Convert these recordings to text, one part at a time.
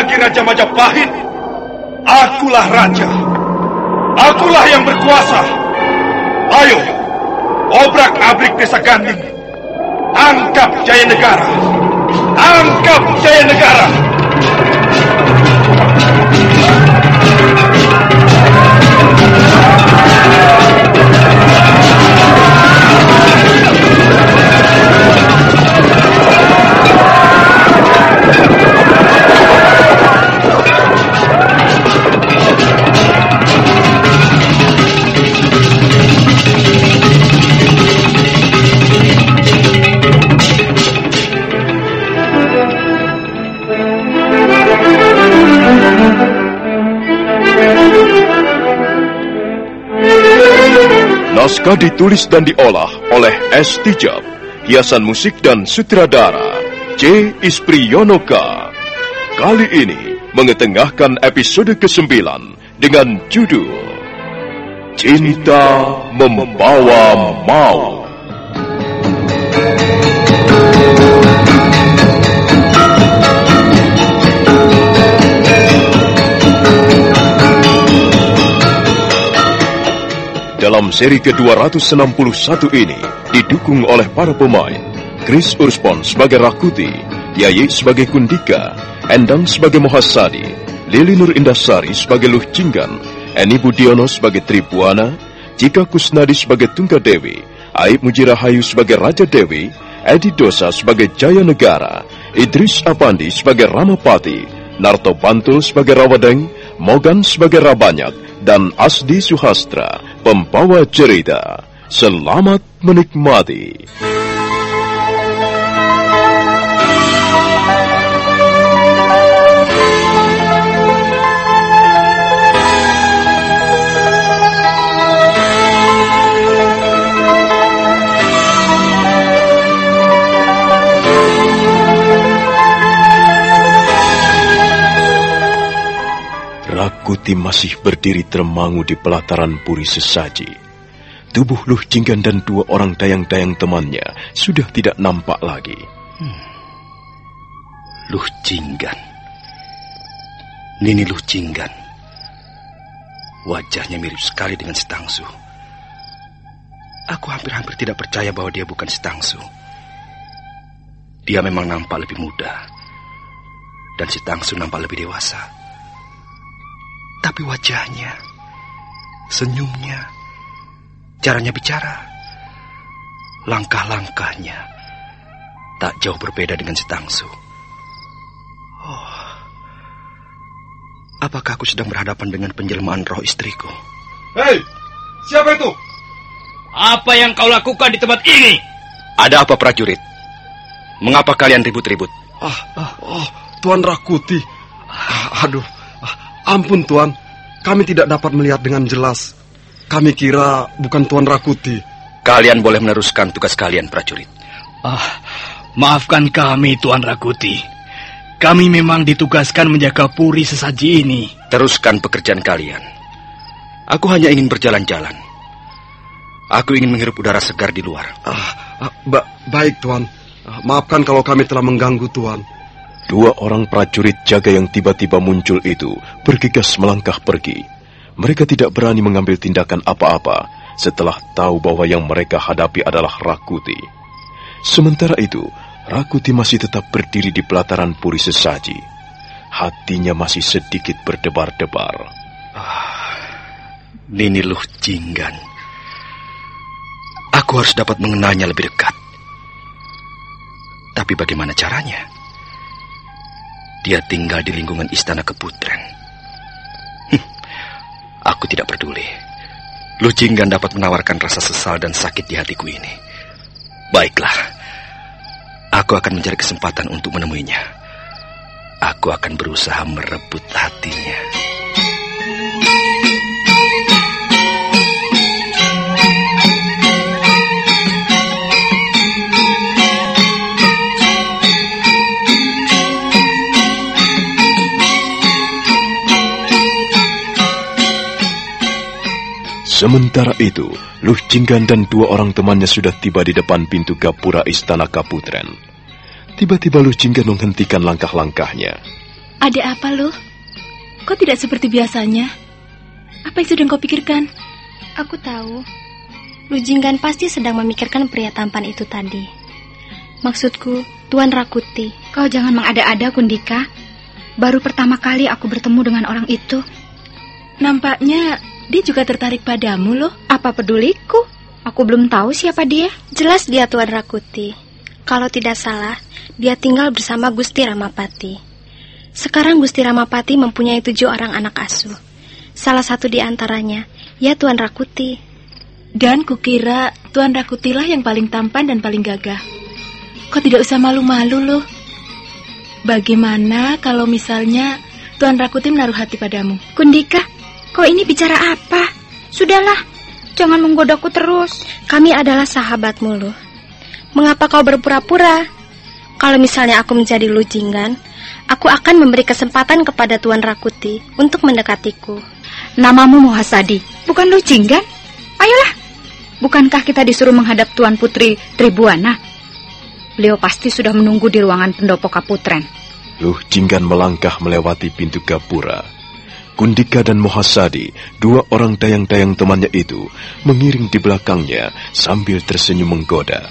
Lagi Raja Majapahit. Akulah Raja. Akulah yang berkuasa. Ayo, obrak-abrik desa Ganding. Angkap Jaya Negara. Angkap Jaya Negara. Naskah ditulis dan diolah oleh S. Tijab, hiasan musik dan sutradara C. Ispriyonoka. Kali ini mengetengahkan episode ke-9 dengan judul Cinta Membawa Maut. Dalam seri ke-261 ini didukung oleh para pemain Chris Urspon sebagai Rakuti, Yayi sebagai Kundika, Endang sebagai Mohasadi, Lili Nur Indasari sebagai Luh Jinggan, Eni Budiono sebagai Tribuana, Jika Kusnadi sebagai Tunggadewi, Aib Mujirahayu sebagai Raja Dewi, Edi Dosa sebagai Jaya Negara, Idris Apandi sebagai Ramapati, Narto Bantul sebagai Rawadeng, Mogan sebagai Rabanyak, dan Asdi Suhastra pembawa cerita. Selamat menikmati. Rakuti masih berdiri termangu di pelataran puri sesaji. Tubuh Luh Jinggan dan dua orang dayang-dayang temannya sudah tidak nampak lagi. Hmm. Luh Jinggan. Nini Luh Jinggan. Wajahnya mirip sekali dengan Setangsu. Aku hampir-hampir tidak percaya bahwa dia bukan Setangsu. Dia memang nampak lebih muda. Dan Setangsu nampak lebih dewasa. Tapi wajahnya, senyumnya, caranya bicara, langkah-langkahnya tak jauh berbeda dengan si Tangsu. Oh, apakah aku sedang berhadapan dengan penjelmaan roh istriku? Hei, siapa itu? Apa yang kau lakukan di tempat ini? Ada apa prajurit? Mengapa kalian ribut-ribut? Ah, ah, oh, Tuan Rakuti, Aduh, ah, ampun Tuan. Kami tidak dapat melihat dengan jelas. Kami kira bukan Tuan Rakuti. Kalian boleh meneruskan tugas kalian, prajurit. Ah, maafkan kami, Tuan Rakuti. Kami memang ditugaskan menjaga puri sesaji ini. Teruskan pekerjaan kalian. Aku hanya ingin berjalan-jalan. Aku ingin menghirup udara segar di luar. Ah, ah, ba baik Tuan. Ah, maafkan kalau kami telah mengganggu Tuan. Dua orang prajurit jaga yang tiba-tiba muncul itu bergegas melangkah pergi. Mereka tidak berani mengambil tindakan apa-apa setelah tahu bahwa yang mereka hadapi adalah Rakuti. Sementara itu, Rakuti masih tetap berdiri di pelataran puri sesaji. Hatinya masih sedikit berdebar-debar. Ah, Nini Luh Jinggan. Aku harus dapat mengenalnya lebih dekat. Tapi bagaimana caranya? Dia tinggal di lingkungan istana keputren. Aku tidak peduli. Lu Jinggan dapat menawarkan rasa sesal dan sakit di hatiku ini. Baiklah. Aku akan mencari kesempatan untuk menemuinya. Aku akan berusaha merebut hatinya. Sementara itu, Luh Jinggan dan dua orang temannya sudah tiba di depan pintu gapura istana Kaputren. Tiba-tiba Luh Jinggan menghentikan langkah-langkahnya. Ada apa, Luh? Kok tidak seperti biasanya? Apa yang sedang kau pikirkan? Aku tahu. Lujinggan pasti sedang memikirkan pria tampan itu tadi. Maksudku, Tuan Rakuti. Kau jangan mengada-ada, Kundika. Baru pertama kali aku bertemu dengan orang itu. Nampaknya dia juga tertarik padamu loh. Apa peduliku? Aku belum tahu siapa dia. Jelas dia Tuan Rakuti. Kalau tidak salah, dia tinggal bersama Gusti Ramapati. Sekarang Gusti Ramapati mempunyai tujuh orang anak asuh. Salah satu di antaranya, ya Tuan Rakuti. Dan kukira Tuan Rakutilah yang paling tampan dan paling gagah. Kau tidak usah malu-malu loh. Bagaimana kalau misalnya Tuan Rakuti menaruh hati padamu? Kundika, kau ini bicara apa? Sudahlah, jangan menggodaku terus. Kami adalah sahabatmu loh. Mengapa kau berpura-pura? Kalau misalnya aku menjadi lujingan, aku akan memberi kesempatan kepada Tuan Rakuti untuk mendekatiku. Namamu Mohasadi, bukan lujingan? Ayolah, bukankah kita disuruh menghadap Tuan Putri Tribuana? Beliau pasti sudah menunggu di ruangan pendopo Kaputren. Luh Jinggan melangkah melewati pintu gapura. Kundika dan Mohasadi, dua orang dayang-dayang temannya itu, mengiring di belakangnya sambil tersenyum menggoda.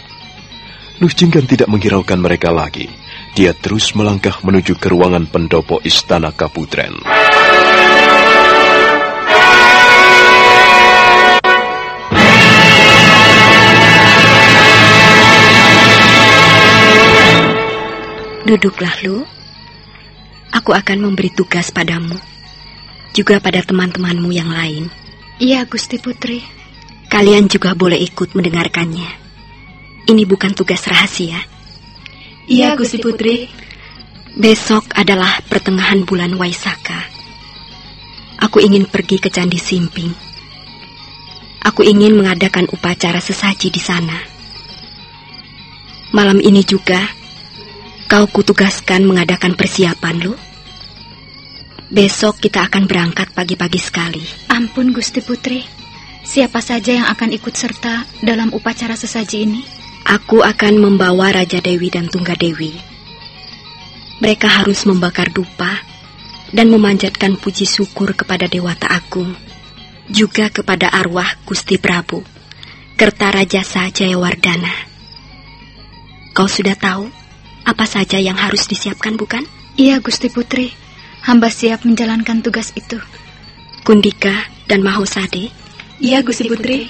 Luh Jinggan tidak menghiraukan mereka lagi. Dia terus melangkah menuju ke ruangan pendopo Istana Kaputren. Duduklah lu. Aku akan memberi tugas padamu. Juga pada teman-temanmu yang lain. Iya, Gusti Putri. Kalian juga boleh ikut mendengarkannya. Ini bukan tugas rahasia. Iya, Gusti Putri. Besok adalah pertengahan bulan Waisaka. Aku ingin pergi ke Candi Simping. Aku ingin mengadakan upacara sesaji di sana. Malam ini juga kau kutugaskan mengadakan persiapan lu. Besok kita akan berangkat pagi-pagi sekali. Ampun Gusti Putri. Siapa saja yang akan ikut serta dalam upacara sesaji ini? Aku akan membawa Raja Dewi dan Tungga Dewi. Mereka harus membakar dupa dan memanjatkan puji syukur kepada Dewata Agung, juga kepada arwah Gusti Prabu, Kertarajasa Jayawardana. Kau sudah tahu apa saja yang harus disiapkan, bukan? Iya, Gusti Putri. Hamba siap menjalankan tugas itu. Kundika dan Mahosade. Iya, Gusti Putri.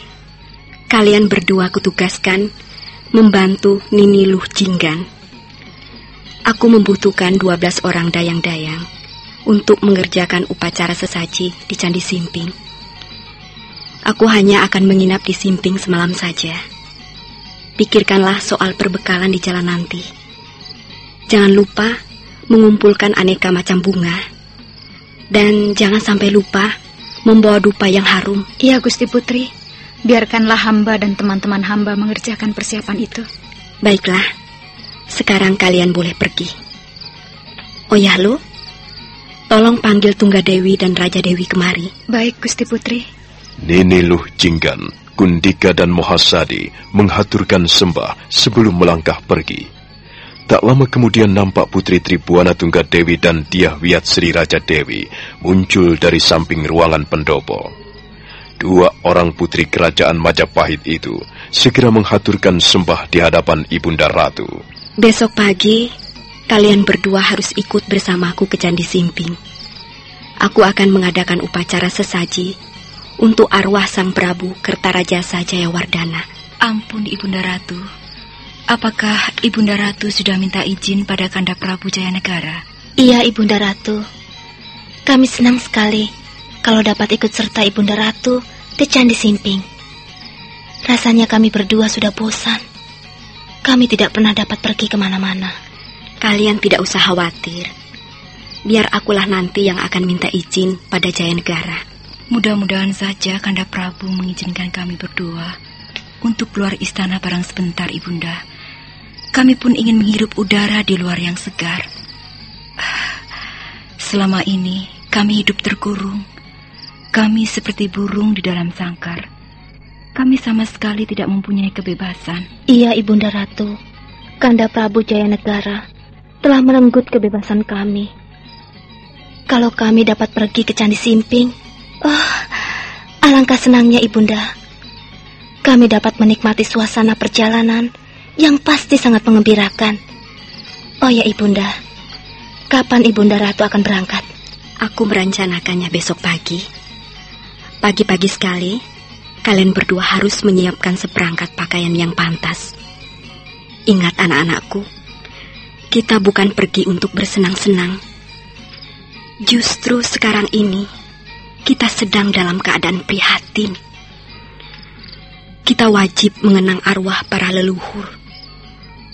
Kalian berdua kutugaskan membantu Nini Luh Jinggan. Aku membutuhkan 12 orang dayang-dayang untuk mengerjakan upacara sesaji di Candi Simping. Aku hanya akan menginap di Simping semalam saja. Pikirkanlah soal perbekalan di jalan nanti. Jangan lupa mengumpulkan aneka macam bunga Dan jangan sampai lupa membawa dupa yang harum. Iya, Gusti Putri. Biarkanlah hamba dan teman-teman hamba mengerjakan persiapan itu. Baiklah, sekarang kalian boleh pergi. Oh ya, lu, tolong panggil Tungga Dewi dan Raja Dewi kemari. Baik, Gusti Putri. Nini Luh Jinggan, Kundika dan Mohasadi menghaturkan sembah sebelum melangkah pergi. Tak lama kemudian nampak Putri Tribuana Tunggadewi dan Diah Wiat Sri Raja Dewi muncul dari samping ruangan pendopo. Dua orang putri kerajaan Majapahit itu segera menghaturkan sembah di hadapan Ibunda Ratu. Besok pagi, kalian berdua harus ikut bersamaku ke Candi Simping. Aku akan mengadakan upacara sesaji untuk arwah Sang Prabu Kertarajasa Jayawardana. Ampun Ibunda Ratu, Apakah Ibunda Ratu sudah minta izin pada Kanda Prabu Jayanegara? Iya, Ibunda Ratu. Kami senang sekali kalau dapat ikut serta Ibunda Ratu ke Candi Simping. Rasanya kami berdua sudah bosan. Kami tidak pernah dapat pergi ke mana-mana. Kalian tidak usah khawatir. Biar akulah nanti yang akan minta izin pada Jayanegara. Mudah-mudahan saja Kanda Prabu mengizinkan kami berdua untuk keluar istana barang sebentar, Ibunda. Kami pun ingin menghirup udara di luar yang segar. Selama ini kami hidup terkurung. Kami seperti burung di dalam sangkar. Kami sama sekali tidak mempunyai kebebasan. Iya, Ibunda Ratu. Kanda Prabu Jaya Negara telah merenggut kebebasan kami. Kalau kami dapat pergi ke Candi Simping, oh, alangkah senangnya Ibunda. Kami dapat menikmati suasana perjalanan yang pasti sangat mengembirakan. Oh ya Ibunda, kapan Ibunda Ratu akan berangkat? Aku merencanakannya besok pagi. Pagi-pagi sekali, kalian berdua harus menyiapkan seperangkat pakaian yang pantas. Ingat anak-anakku, kita bukan pergi untuk bersenang-senang. Justru sekarang ini, kita sedang dalam keadaan prihatin. Kita wajib mengenang arwah para leluhur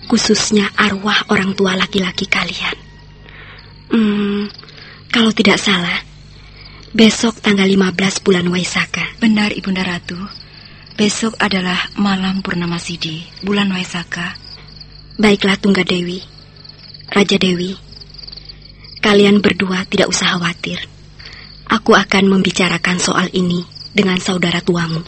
khususnya arwah orang tua laki-laki kalian. Hmm, kalau tidak salah, besok tanggal 15 bulan Waisaka. Benar, Ibunda Ratu. Besok adalah malam Purnama Sidi, bulan Waisaka. Baiklah Tungga Dewi, Raja Dewi, kalian berdua tidak usah khawatir. Aku akan membicarakan soal ini dengan saudara tuamu.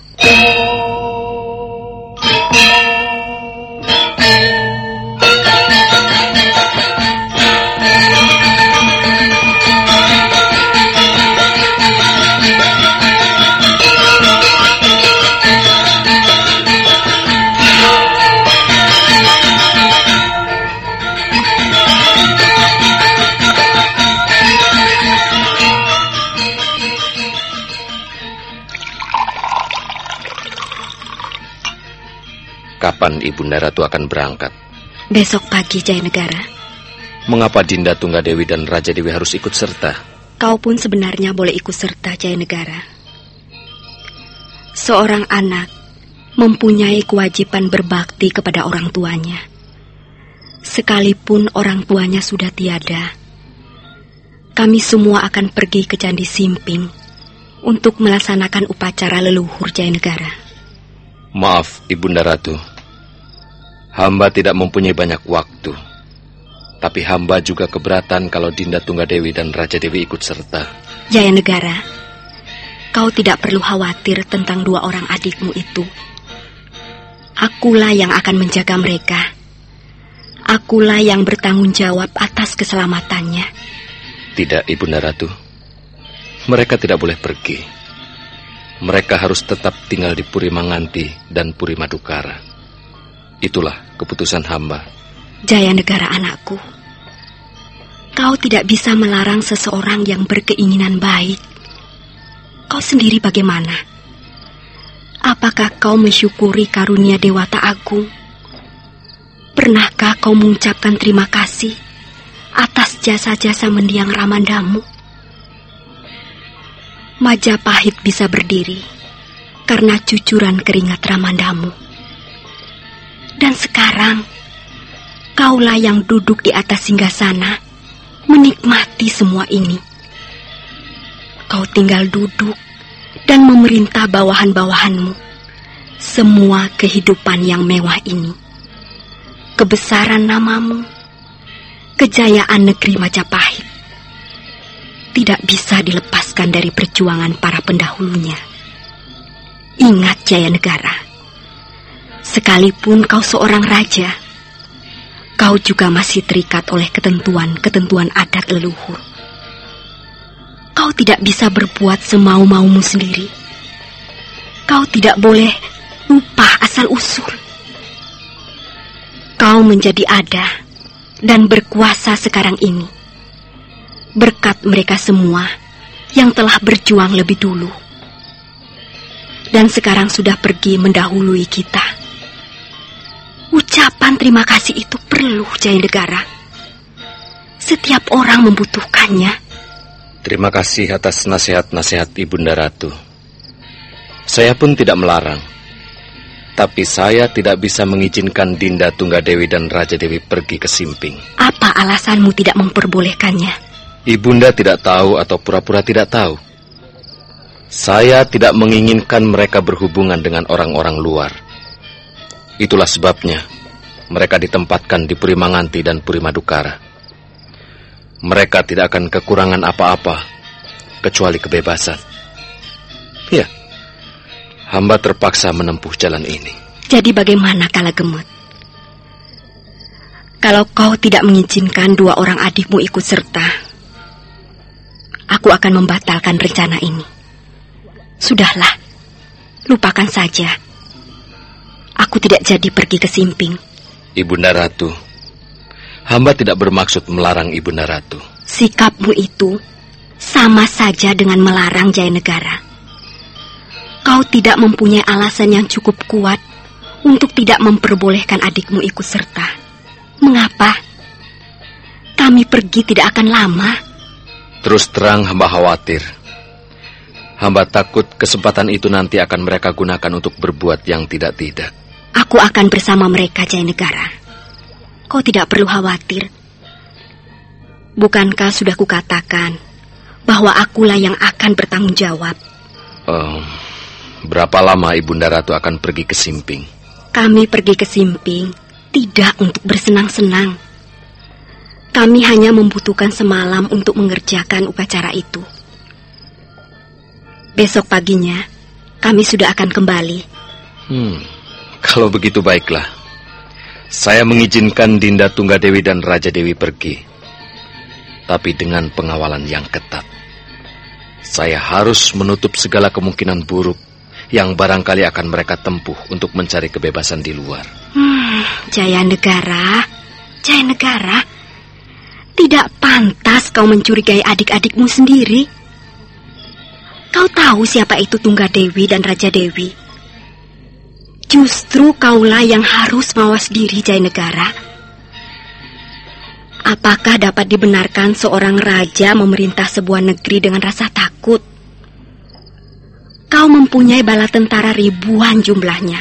Kapan Ibunda Ratu akan berangkat? Besok pagi, Jaya Negara. Mengapa Dinda Tunggadewi dan Raja Dewi harus ikut serta? Kau pun sebenarnya boleh ikut serta, Jaya Negara. Seorang anak mempunyai kewajiban berbakti kepada orang tuanya. Sekalipun orang tuanya sudah tiada, kami semua akan pergi ke Candi Simping untuk melaksanakan upacara leluhur Jaya Negara. Maaf, Ibunda Ratu. Hamba tidak mempunyai banyak waktu. Tapi hamba juga keberatan kalau Dinda Tunggadewi dan Raja Dewi ikut serta. Jaya Negara, kau tidak perlu khawatir tentang dua orang adikmu itu. Akulah yang akan menjaga mereka. Akulah yang bertanggung jawab atas keselamatannya. Tidak, Ibunda Ratu. Mereka tidak boleh pergi. Mereka harus tetap tinggal di Puri Manganti dan Puri Madukara. Itulah keputusan hamba. Jaya negara anakku, kau tidak bisa melarang seseorang yang berkeinginan baik. Kau sendiri bagaimana? Apakah kau mensyukuri karunia Dewata Agung? Pernahkah kau mengucapkan terima kasih atas jasa-jasa mendiang Ramandamu? Majapahit bisa berdiri karena cucuran keringat Ramandamu. Dan sekarang, kaulah yang duduk di atas singgah sana, menikmati semua ini. kau tinggal duduk dan memerintah bawahan-bawahanmu semua kehidupan yang mewah ini. Kebesaran namamu, kejayaan negeri Majapahit tidak bisa dilepaskan dari perjuangan para pendahulunya. Ingat Jaya Negara, sekalipun kau seorang raja, kau juga masih terikat oleh ketentuan-ketentuan adat leluhur. Kau tidak bisa berbuat semau-maumu sendiri. Kau tidak boleh lupa asal-usul. Kau menjadi ada dan berkuasa sekarang ini. Berkat mereka semua yang telah berjuang lebih dulu. Dan sekarang sudah pergi mendahului kita. Ucapan terima kasih itu perlu, Jaya Negara. Setiap orang membutuhkannya. Terima kasih atas nasihat-nasihat Ibunda Ratu. Saya pun tidak melarang. Tapi saya tidak bisa mengizinkan Dinda Tunggadewi dan Raja Dewi pergi ke Simping. Apa alasanmu tidak memperbolehkannya? Ibunda tidak tahu atau pura-pura tidak tahu. Saya tidak menginginkan mereka berhubungan dengan orang-orang luar. Itulah sebabnya mereka ditempatkan di Puri Manganti dan Puri Madukara mereka tidak akan kekurangan apa-apa kecuali kebebasan. Ya, hamba terpaksa menempuh jalan ini. Jadi bagaimana kala gemut? Kalau kau tidak mengizinkan dua orang adikmu ikut serta, aku akan membatalkan rencana ini. Sudahlah, lupakan saja. Aku tidak jadi pergi ke Simping. Ibunda Ratu, Hamba tidak bermaksud melarang Ibunda Ratu. Sikapmu itu sama saja dengan melarang Jaya Negara. Kau tidak mempunyai alasan yang cukup kuat untuk tidak memperbolehkan adikmu ikut serta. Mengapa? Kami pergi tidak akan lama. Terus terang hamba khawatir. Hamba takut kesempatan itu nanti akan mereka gunakan untuk berbuat yang tidak-tidak. Aku akan bersama mereka, Jaya Negara. Kau tidak perlu khawatir. Bukankah sudah kukatakan bahwa akulah yang akan bertanggung jawab? Um, berapa lama Ibunda Ratu akan pergi ke Simping? Kami pergi ke Simping tidak untuk bersenang-senang. Kami hanya membutuhkan semalam untuk mengerjakan upacara itu. Besok paginya, kami sudah akan kembali. Hmm, kalau begitu baiklah. Saya mengizinkan Dinda Tunggadewi dan Raja Dewi pergi. Tapi dengan pengawalan yang ketat. Saya harus menutup segala kemungkinan buruk yang barangkali akan mereka tempuh untuk mencari kebebasan di luar. Hmm, Jaya Negara, Jaya Negara, tidak pantas kau mencurigai adik-adikmu sendiri. Kau tahu siapa itu Tunggadewi dan Raja Dewi. Justru kaulah yang harus mawas diri Jaya Negara. Apakah dapat dibenarkan seorang raja memerintah sebuah negeri dengan rasa takut? Kau mempunyai bala tentara ribuan jumlahnya.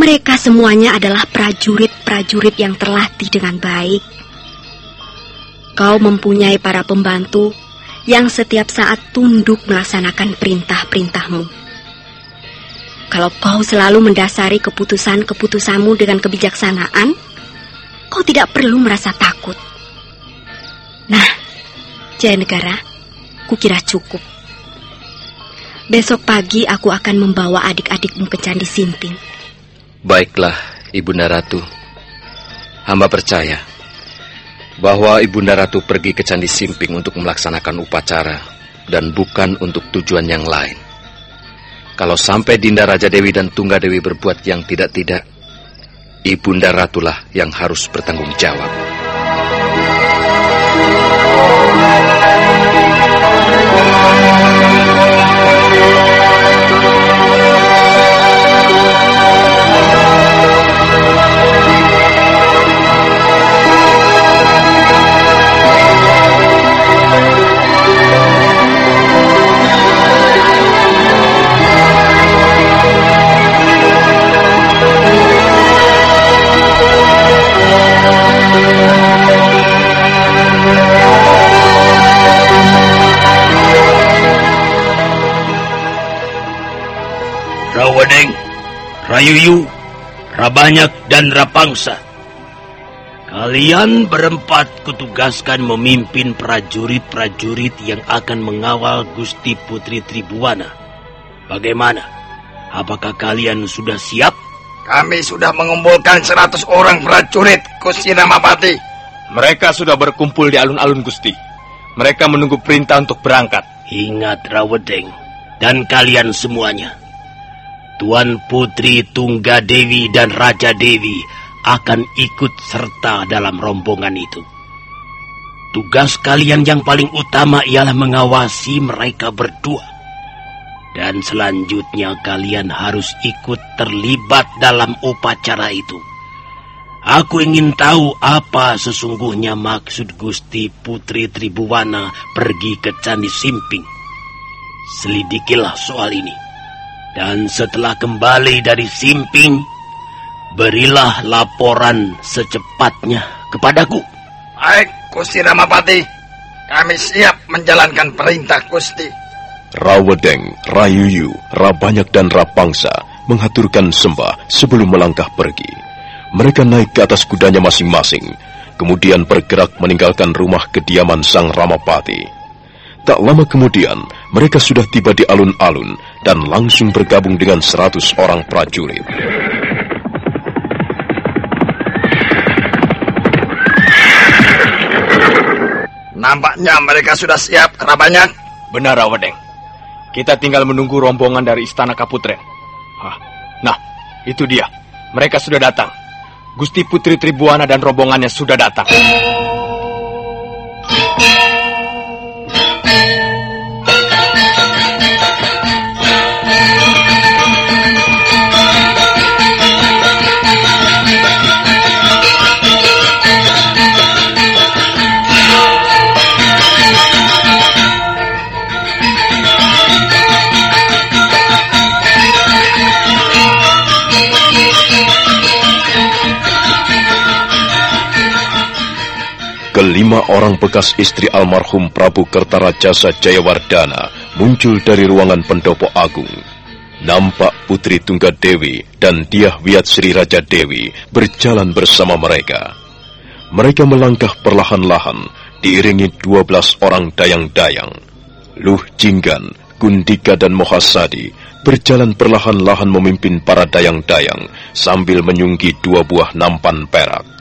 Mereka semuanya adalah prajurit-prajurit yang terlatih dengan baik. Kau mempunyai para pembantu yang setiap saat tunduk melaksanakan perintah-perintahmu. Kalau kau selalu mendasari keputusan-keputusanmu dengan kebijaksanaan, kau tidak perlu merasa takut. Nah, Jaya Negara, kukira cukup. Besok pagi aku akan membawa adik-adikmu ke Candi Sinting. Baiklah, Ibunda Ratu. Hamba percaya bahwa Ibunda Ratu pergi ke Candi Simping untuk melaksanakan upacara dan bukan untuk tujuan yang lain. Kalau sampai Dinda Raja Dewi dan Tungga Dewi berbuat yang tidak-tidak, Ibunda Ratulah yang harus bertanggung jawab. Rayuyu, Rabanyak, dan Rapangsa. Kalian berempat kutugaskan memimpin prajurit-prajurit yang akan mengawal Gusti Putri Tribuana. Bagaimana? Apakah kalian sudah siap? Kami sudah mengumpulkan seratus orang prajurit Gusti Ramapati. Mereka sudah berkumpul di alun-alun Gusti. Mereka menunggu perintah untuk berangkat. Ingat Rawedeng dan kalian semuanya. Tuan Putri Tunggadewi dan Raja Dewi akan ikut serta dalam rombongan itu. Tugas kalian yang paling utama ialah mengawasi mereka berdua. Dan selanjutnya kalian harus ikut terlibat dalam upacara itu. Aku ingin tahu apa sesungguhnya maksud Gusti Putri Tribuwana pergi ke Candi Simping. Selidikilah soal ini. Dan setelah kembali dari Simping, Berilah laporan secepatnya kepadaku. Baik, Gusti Ramapati. Kami siap menjalankan perintah Gusti. Rawedeng, Rayuyu, Rabanyak dan Rapangsa mengaturkan sembah sebelum melangkah pergi. Mereka naik ke atas kudanya masing-masing, kemudian bergerak meninggalkan rumah kediaman Sang Ramapati. Tak lama kemudian, mereka sudah tiba di alun-alun dan langsung bergabung dengan seratus orang prajurit. Nampaknya mereka sudah siap, Rabanyak. Benar, Rawadeng. Kita tinggal menunggu rombongan dari Istana Kaputren. Hah. Nah, itu dia. Mereka sudah datang. Gusti Putri Tribuana dan rombongannya sudah datang. Kelima orang bekas istri almarhum Prabu Kertarajasa Jayawardana muncul dari ruangan pendopo agung. Nampak Putri Tunggadewi dan Diah Wiat Sri Raja Dewi berjalan bersama mereka. Mereka melangkah perlahan-lahan diiringi dua belas orang dayang-dayang. Luh Jinggan, Gundika dan Mohasadi berjalan perlahan-lahan memimpin para dayang-dayang sambil menyunggi dua buah nampan perak.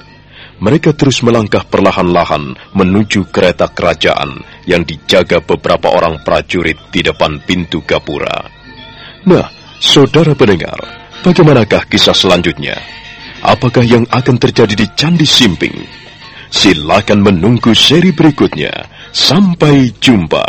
Mereka terus melangkah perlahan-lahan menuju kereta kerajaan yang dijaga beberapa orang prajurit di depan pintu gapura. Nah, saudara pendengar, bagaimanakah kisah selanjutnya? Apakah yang akan terjadi di Candi Simping? Silakan menunggu seri berikutnya. Sampai jumpa.